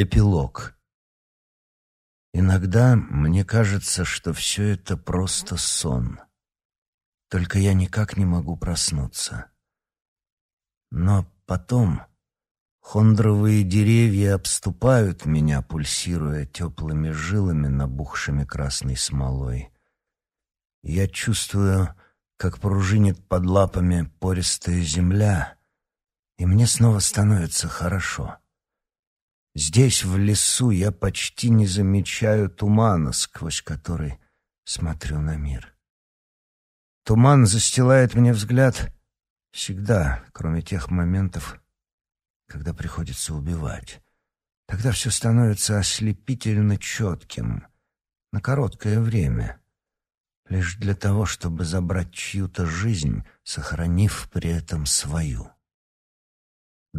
Эпилог. Иногда мне кажется, что все это просто сон. Только я никак не могу проснуться. Но потом хондровые деревья обступают меня, пульсируя теплыми жилами, набухшими красной смолой. Я чувствую, как пружинит под лапами пористая земля, и мне снова становится хорошо. Здесь, в лесу, я почти не замечаю тумана, сквозь который смотрю на мир. Туман застилает мне взгляд всегда, кроме тех моментов, когда приходится убивать. Тогда все становится ослепительно четким, на короткое время, лишь для того, чтобы забрать чью-то жизнь, сохранив при этом свою.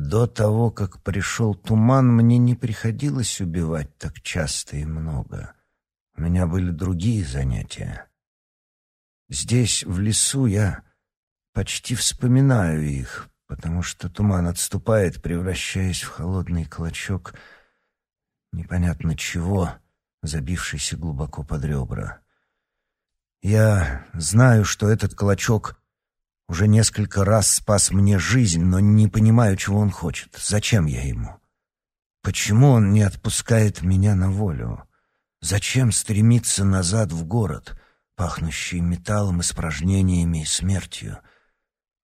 До того, как пришел туман, мне не приходилось убивать так часто и много. У меня были другие занятия. Здесь, в лесу, я почти вспоминаю их, потому что туман отступает, превращаясь в холодный клочок непонятно чего, забившийся глубоко под ребра. Я знаю, что этот клочок уже несколько раз спас мне жизнь, но не понимаю, чего он хочет. Зачем я ему? Почему он не отпускает меня на волю? Зачем стремиться назад в город, пахнущий металлом, испражнениями и смертью?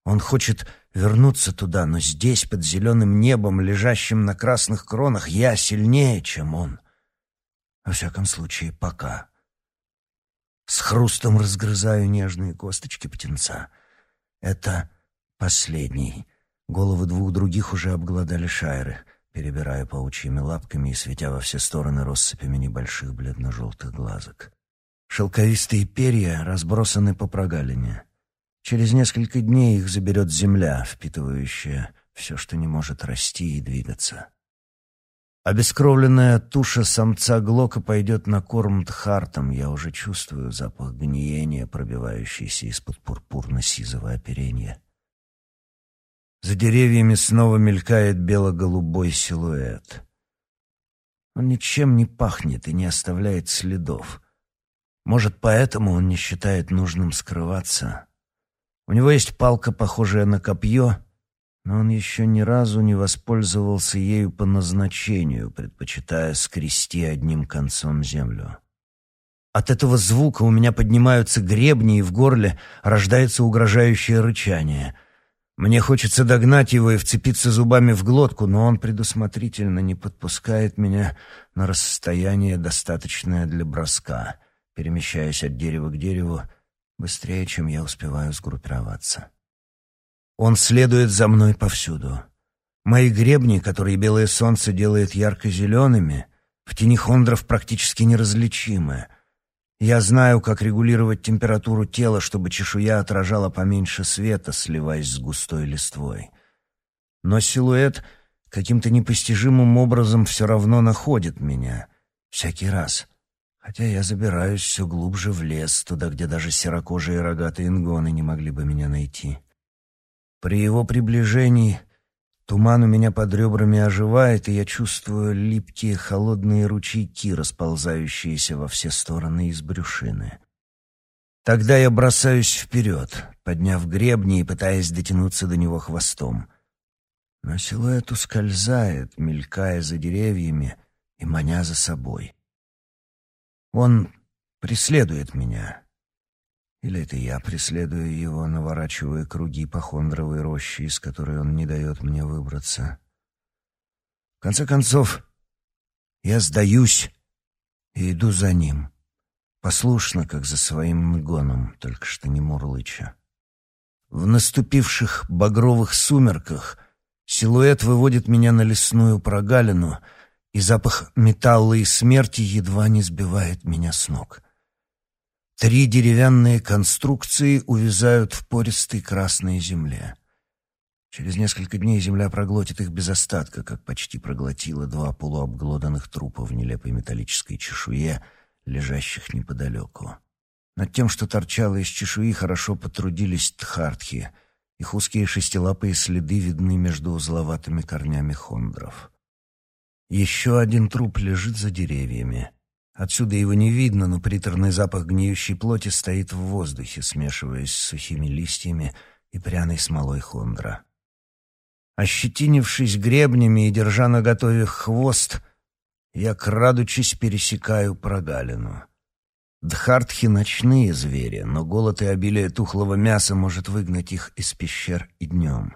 Он хочет вернуться туда, но здесь, под зеленым небом, лежащим на красных кронах, я сильнее, чем он. Во всяком случае, пока. С хрустом разгрызаю нежные косточки птенца — это последний. Головы двух других уже обглодали шайры, перебирая паучьими лапками и светя во все стороны россыпями небольших бледно-желтых глазок. Шелковистые перья разбросаны по прогалине. Через несколько дней их заберет земля, впитывающая все, что не может расти и двигаться. Обескровленная туша самца Глока пойдет на корм Тхартом. Я уже чувствую запах гниения, пробивающийся из-под пурпурно-сизого оперения. За деревьями снова мелькает бело-голубой силуэт. Он ничем не пахнет и не оставляет следов. Может, поэтому он не считает нужным скрываться. У него есть палка, похожая на копье, но он еще ни разу не воспользовался ею по назначению, предпочитая скрести одним концом землю. От этого звука у меня поднимаются гребни, и в горле рождается угрожающее рычание. Мне хочется догнать его и вцепиться зубами в глотку, но он предусмотрительно не подпускает меня на расстояние, достаточное для броска, перемещаясь от дерева к дереву быстрее, чем я успеваю сгруппироваться. Он следует за мной повсюду. Мои гребни, которые белое солнце делает ярко-зелеными, в тени хондров практически неразличимы. Я знаю, как регулировать температуру тела, чтобы чешуя отражала поменьше света, сливаясь с густой листвой. Но силуэт каким-то непостижимым образом все равно находит меня. Всякий раз. Хотя я забираюсь все глубже в лес, туда, где даже серокожие рогатые ингоны не могли бы меня найти. При его приближении туман у меня под ребрами оживает, и я чувствую липкие холодные ручейки, расползающиеся во все стороны из брюшины. Тогда я бросаюсь вперед, подняв гребни и пытаясь дотянуться до него хвостом. Но силуэт ускользает, мелькая за деревьями и маня за собой. Он преследует меня, или это я преследую его, наворачивая круги по хондровой роще, из которой он не дает мне выбраться. В конце концов, я сдаюсь и иду за ним, послушно, как за своим мгоном, только что не мурлыча. В наступивших багровых сумерках силуэт выводит меня на лесную прогалину, и запах металла и смерти едва не сбивает меня с ног. Три деревянные конструкции увязают в пористой красной земле. Через несколько дней земля проглотит их без остатка, как почти проглотила два полуобглоданных трупа в нелепой металлической чешуе, лежащих неподалеку. Над тем, что торчало из чешуи, хорошо потрудились тхартхи. Их узкие шестилапые следы видны между узловатыми корнями хондров. Еще один труп лежит за деревьями. Отсюда его не видно, но приторный запах гниющей плоти стоит в воздухе, смешиваясь с сухими листьями и пряной смолой хондра. Ощетинившись гребнями и держа наготове хвост, я, крадучись, пересекаю прогалину. Дхартхи — ночные звери, но голод и обилие тухлого мяса может выгнать их из пещер и днем.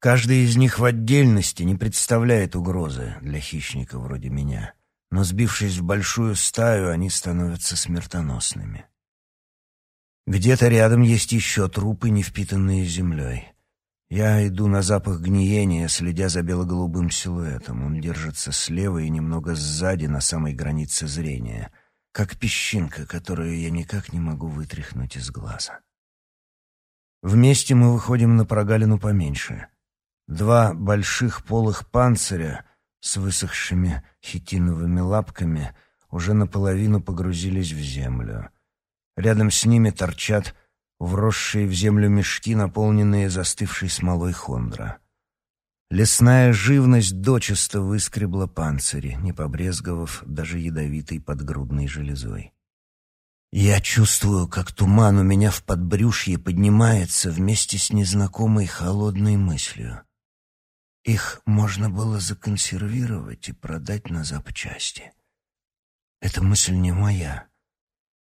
Каждый из них в отдельности не представляет угрозы для хищника вроде меня, но сбившись в большую стаю, они становятся смертоносными. Где-то рядом есть еще трупы, не впитанные землей. Я иду на запах гниения, следя за бело-голубым силуэтом. Он держится слева и немного сзади, на самой границе зрения, как песчинка, которую я никак не могу вытряхнуть из глаза. Вместе мы выходим на прогалину поменьше — Два больших полых панциря с высохшими хитиновыми лапками уже наполовину погрузились в землю. Рядом с ними торчат вросшие в землю мешки, наполненные застывшей смолой хондра. Лесная живность дочисто выскребла панцири, не побрезговав даже ядовитой подгрудной железой. Я чувствую, как туман у меня в подбрюшье поднимается вместе с незнакомой холодной мыслью. Их можно было законсервировать и продать на запчасти. Эта мысль не моя.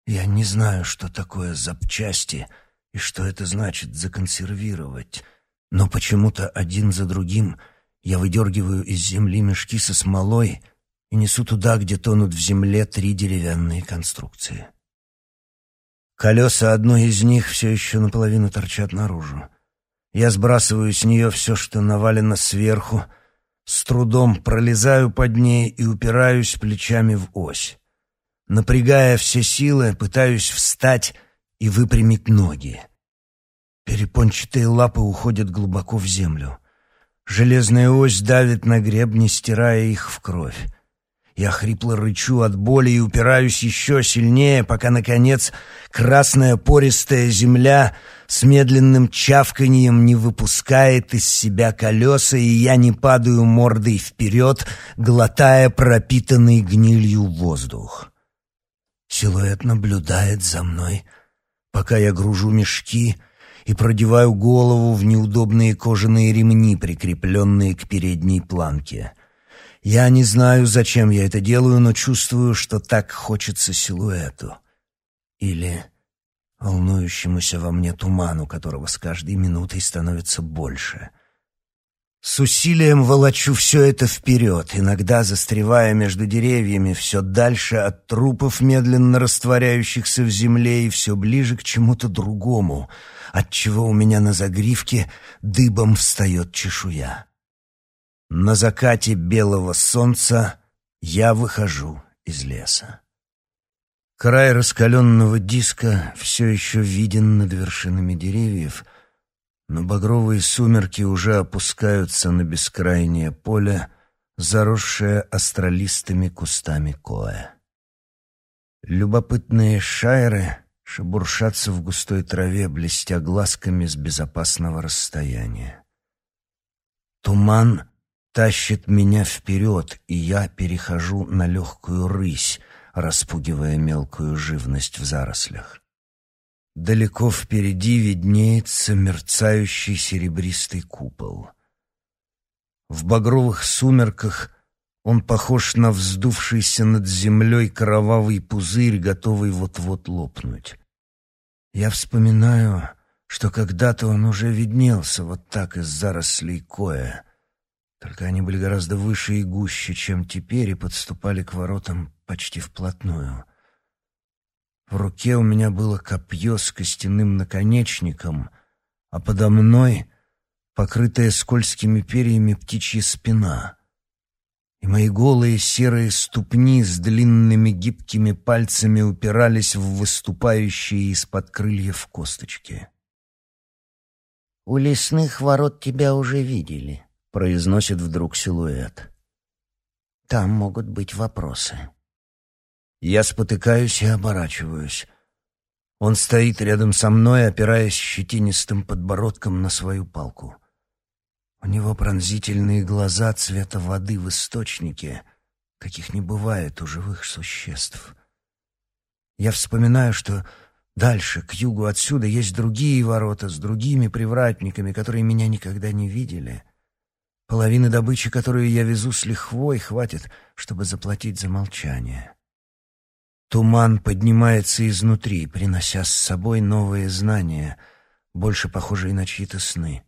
Я не знаю, что такое запчасти и что это значит законсервировать, но почему-то один за другим я выдергиваю из земли мешки со смолой и несу туда, где тонут в земле три деревянные конструкции. Колеса одной из них все еще наполовину торчат наружу. Я сбрасываю с нее все, что навалено сверху, с трудом пролезаю под ней и упираюсь плечами в ось. Напрягая все силы, пытаюсь встать и выпрямить ноги. Перепончатые лапы уходят глубоко в землю. Железная ось давит на гребни, стирая их в кровь. Я хрипло рычу от боли и упираюсь еще сильнее, пока, наконец, красная пористая земля с медленным чавканьем не выпускает из себя колеса, и я не падаю мордой вперед, глотая пропитанный гнилью воздух. Силуэт наблюдает за мной, пока я гружу мешки и продеваю голову в неудобные кожаные ремни, прикрепленные к передней планке. Я не знаю, зачем я это делаю, но чувствую, что так хочется силуэту. Или волнующемуся во мне туману, которого с каждой минутой становится больше. С усилием волочу все это вперед, иногда застревая между деревьями, все дальше от трупов, медленно растворяющихся в земле, и все ближе к чему-то другому, от чего у меня на загривке дыбом встает чешуя. На закате белого солнца я выхожу из леса. Край раскаленного диска все еще виден над вершинами деревьев, но багровые сумерки уже опускаются на бескрайнее поле, заросшее астролистыми кустами коя. Любопытные шайры шебуршатся в густой траве, блестя глазками с безопасного расстояния. Туман тащит меня вперед, и я перехожу на легкую рысь, распугивая мелкую живность в зарослях. Далеко впереди виднеется мерцающий серебристый купол. В багровых сумерках он похож на вздувшийся над землей кровавый пузырь, готовый вот-вот лопнуть. Я вспоминаю, что когда-то он уже виднелся вот так из зарослей коя, только они были гораздо выше и гуще, чем теперь, и подступали к воротам почти вплотную. В руке у меня было копье с костяным наконечником, а подо мной покрытая скользкими перьями птичья спина. И мои голые серые ступни с длинными гибкими пальцами упирались в выступающие из-под крыльев косточки. «У лесных ворот тебя уже видели», произносит вдруг силуэт. Там могут быть вопросы. Я спотыкаюсь и оборачиваюсь. Он стоит рядом со мной, опираясь щетинистым подбородком на свою палку. У него пронзительные глаза цвета воды в источнике, каких не бывает у живых существ. Я вспоминаю, что дальше, к югу отсюда, есть другие ворота с другими привратниками, которые меня никогда не видели. Половины добычи, которую я везу с лихвой, хватит, чтобы заплатить за молчание. Туман поднимается изнутри, принося с собой новые знания, больше похожие на чьи-то сны.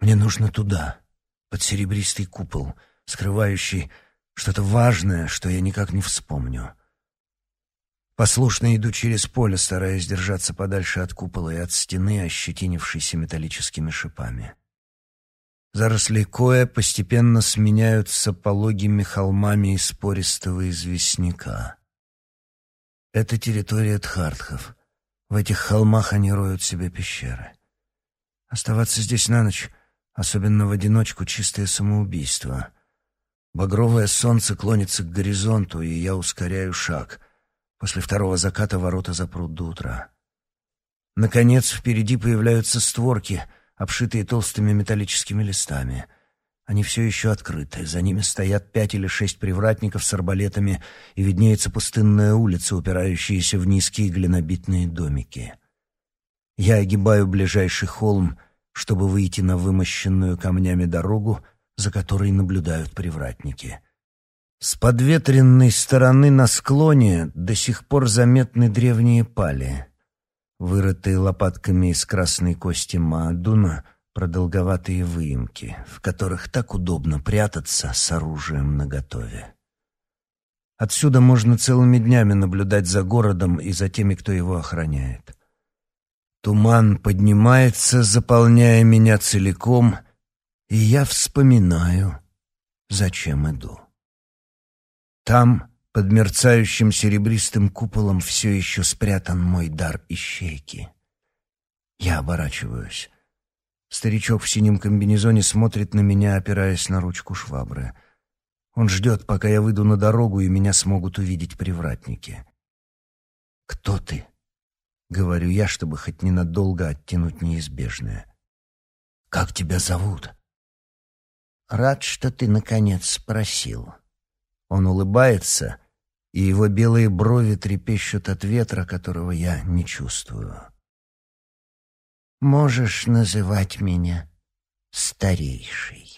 Мне нужно туда, под серебристый купол, скрывающий что-то важное, что я никак не вспомню. Послушно иду через поле, стараясь держаться подальше от купола и от стены, ощетинившейся металлическими шипами. Заросли коя постепенно сменяются пологими холмами из пористого известняка. Это территория Тхартхов. В этих холмах они роют себе пещеры. Оставаться здесь на ночь, особенно в одиночку, чистое самоубийство. Багровое солнце клонится к горизонту, и я ускоряю шаг. После второго заката ворота запрут до утра. Наконец, впереди появляются створки, обшитые толстыми металлическими листами — они все еще открыты. За ними стоят пять или шесть привратников с арбалетами, и виднеется пустынная улица, упирающаяся в низкие глинобитные домики. Я огибаю ближайший холм, чтобы выйти на вымощенную камнями дорогу, за которой наблюдают привратники. С подветренной стороны на склоне до сих пор заметны древние пали, вырытые лопатками из красной кости Маадуна — продолговатые выемки, в которых так удобно прятаться с оружием наготове. Отсюда можно целыми днями наблюдать за городом и за теми, кто его охраняет. Туман поднимается, заполняя меня целиком, и я вспоминаю, зачем иду. Там, под мерцающим серебристым куполом, все еще спрятан мой дар ищейки. Я оборачиваюсь. Старичок в синем комбинезоне смотрит на меня, опираясь на ручку швабры. Он ждет, пока я выйду на дорогу, и меня смогут увидеть привратники. «Кто ты?» — говорю я, чтобы хоть ненадолго оттянуть неизбежное. «Как тебя зовут?» «Рад, что ты, наконец, спросил». Он улыбается, и его белые брови трепещут от ветра, которого я не чувствую. Можешь называть меня старейший.